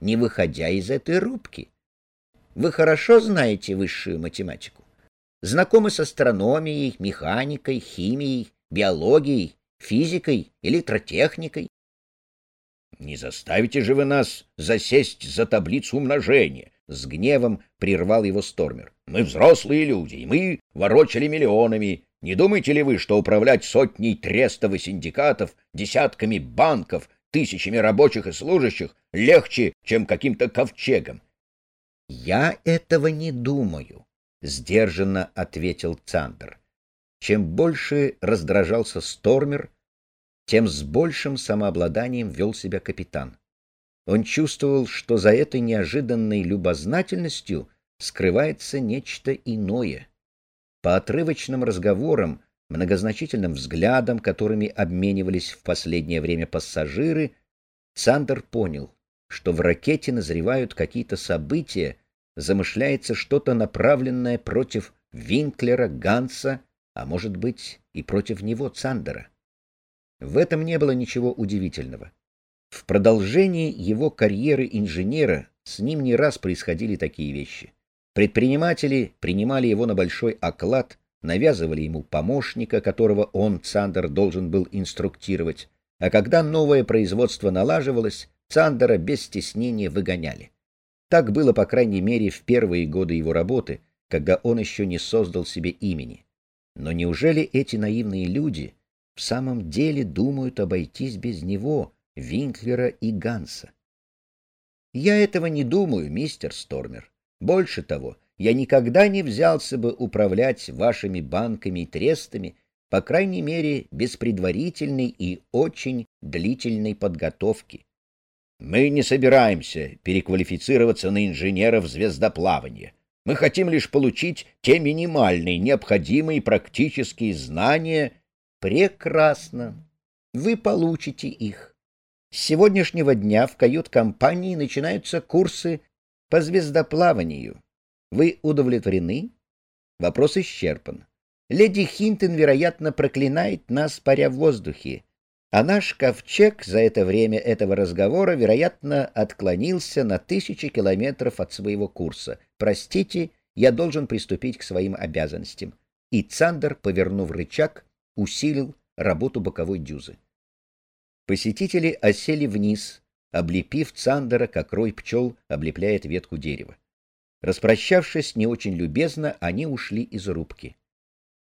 не выходя из этой рубки. Вы хорошо знаете высшую математику? Знакомы с астрономией, механикой, химией, биологией, физикой, электротехникой? Не заставите же вы нас засесть за таблицу умножения, с гневом прервал его Стормер. Мы взрослые люди, и мы ворочали миллионами. Не думаете ли вы, что управлять сотней трестов и синдикатов, десятками банков, тысячами рабочих и служащих легче, чем каким-то ковчегом? — Я этого не думаю, — сдержанно ответил Цандер. Чем больше раздражался Стормер, тем с большим самообладанием вел себя капитан. Он чувствовал, что за этой неожиданной любознательностью скрывается нечто иное. По отрывочным разговорам, многозначительным взглядам, которыми обменивались в последнее время пассажиры, Сандер понял, что в ракете назревают какие-то события, замышляется что-то направленное против Винклера, Ганса, а может быть и против него, Цандера. В этом не было ничего удивительного. В продолжении его карьеры инженера с ним не раз происходили такие вещи. Предприниматели принимали его на большой оклад, навязывали ему помощника, которого он, Цандер, должен был инструктировать, а когда новое производство налаживалось, Цандера без стеснения выгоняли. Так было, по крайней мере, в первые годы его работы, когда он еще не создал себе имени. Но неужели эти наивные люди в самом деле думают обойтись без него, Винклера и Ганса? Я этого не думаю, мистер Стормер. Больше того, я никогда не взялся бы управлять вашими банками и трестами, по крайней мере, без предварительной и очень длительной подготовки. Мы не собираемся переквалифицироваться на инженеров звездоплавания. Мы хотим лишь получить те минимальные необходимые практические знания, Прекрасно. Вы получите их. С сегодняшнего дня в кают-компании начинаются курсы по звездоплаванию. Вы удовлетворены? Вопрос исчерпан. Леди Хинтон, вероятно, проклинает нас, паря в воздухе, а наш ковчег за это время этого разговора, вероятно, отклонился на тысячи километров от своего курса. Простите, я должен приступить к своим обязанностям. И Цандер, повернув рычаг, усилил работу боковой дюзы. Посетители осели вниз, облепив Цандера, как рой пчел облепляет ветку дерева. Распрощавшись не очень любезно, они ушли из рубки.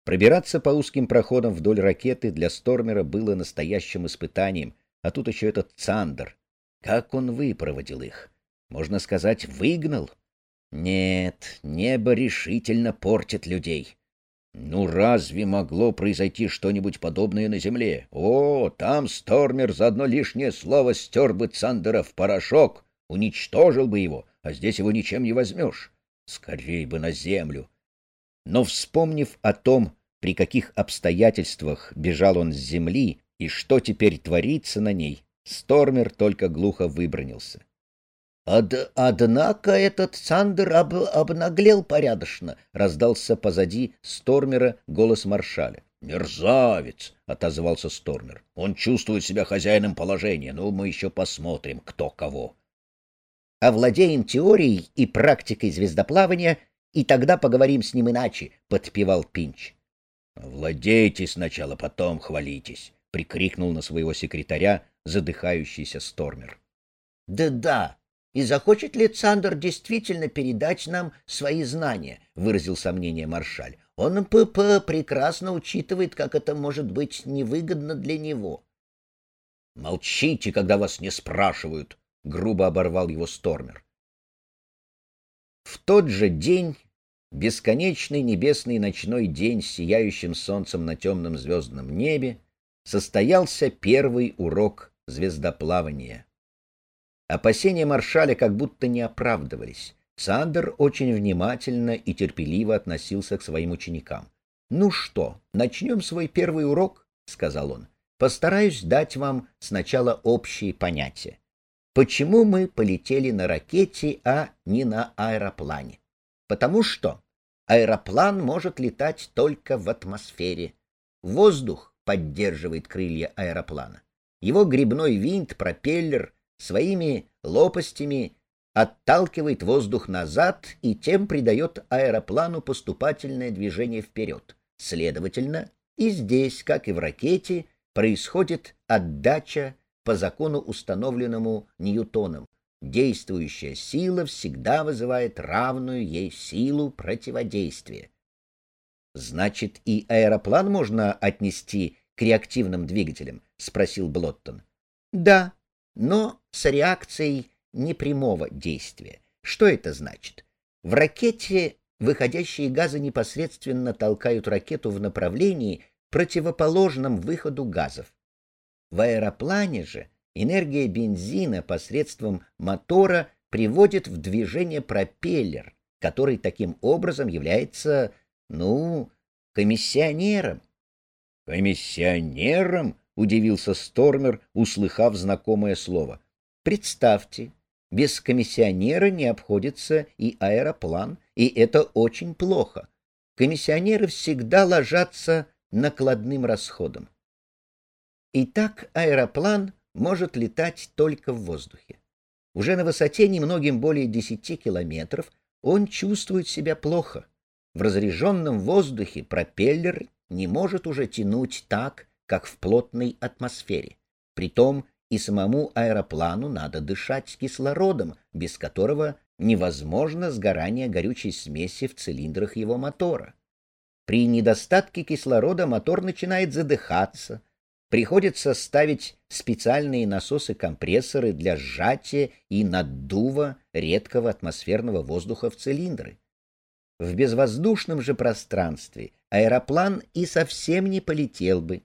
Пробираться по узким проходам вдоль ракеты для Стормера было настоящим испытанием, а тут еще этот Цандер. Как он выпроводил их? Можно сказать, выгнал? Нет, небо решительно портит людей. Ну разве могло произойти что-нибудь подобное на Земле? О, там Стормер за одно лишнее слово стер бы Цандера в порошок, уничтожил бы его, а здесь его ничем не возьмешь. Скорей бы на Землю. Но, вспомнив о том, при каких обстоятельствах бежал он с Земли и что теперь творится на ней, Стормер только глухо выбронился. Од однако этот Сандер об обнаглел порядочно, раздался позади Стормера голос маршаля. Мерзавец, отозвался Стормер. Он чувствует себя хозяином положения, но мы еще посмотрим, кто кого. Овладеем теорией и практикой звездоплавания, и тогда поговорим с ним иначе, подпевал Пинч. Владейте сначала, потом хвалитесь, прикрикнул на своего секретаря задыхающийся Стормер. Да-да, и захочет ли Цандер действительно передать нам свои знания, выразил сомнение маршаль. Он ПП прекрасно учитывает, как это может быть невыгодно для него. Молчите, когда вас не спрашивают, грубо оборвал его Стормер. В тот же день, бесконечный небесный ночной день с сияющим солнцем на темном звездном небе, состоялся первый урок звездоплавания. Опасения маршаля как будто не оправдывались. Сандер очень внимательно и терпеливо относился к своим ученикам. «Ну что, начнем свой первый урок?» — сказал он. «Постараюсь дать вам сначала общие понятия. Почему мы полетели на ракете, а не на аэроплане? Потому что аэроплан может летать только в атмосфере. Воздух поддерживает крылья аэроплана. Его грибной винт, пропеллер своими лопастями отталкивает воздух назад и тем придает аэроплану поступательное движение вперед. Следовательно, и здесь, как и в ракете, происходит отдача по закону, установленному Ньютоном. Действующая сила всегда вызывает равную ей силу противодействия. Значит, и аэроплан можно отнести к реактивным двигателям? спросил Блоттон. Да, но с реакцией непрямого действия. Что это значит? В ракете выходящие газы непосредственно толкают ракету в направлении, противоположном выходу газов. В аэроплане же энергия бензина посредством мотора приводит в движение пропеллер, который таким образом является, ну, комиссионером. Комиссионером? удивился Стормер, услыхав знакомое слово. Представьте, без комиссионера не обходится и аэроплан, и это очень плохо. Комиссионеры всегда ложатся накладным расходом. Итак, аэроплан может летать только в воздухе. Уже на высоте немногим более 10 километров он чувствует себя плохо. В разреженном воздухе пропеллер не может уже тянуть так, как в плотной атмосфере. Притом и самому аэроплану надо дышать кислородом, без которого невозможно сгорание горючей смеси в цилиндрах его мотора. При недостатке кислорода мотор начинает задыхаться, приходится ставить специальные насосы-компрессоры для сжатия и наддува редкого атмосферного воздуха в цилиндры. В безвоздушном же пространстве аэроплан и совсем не полетел бы,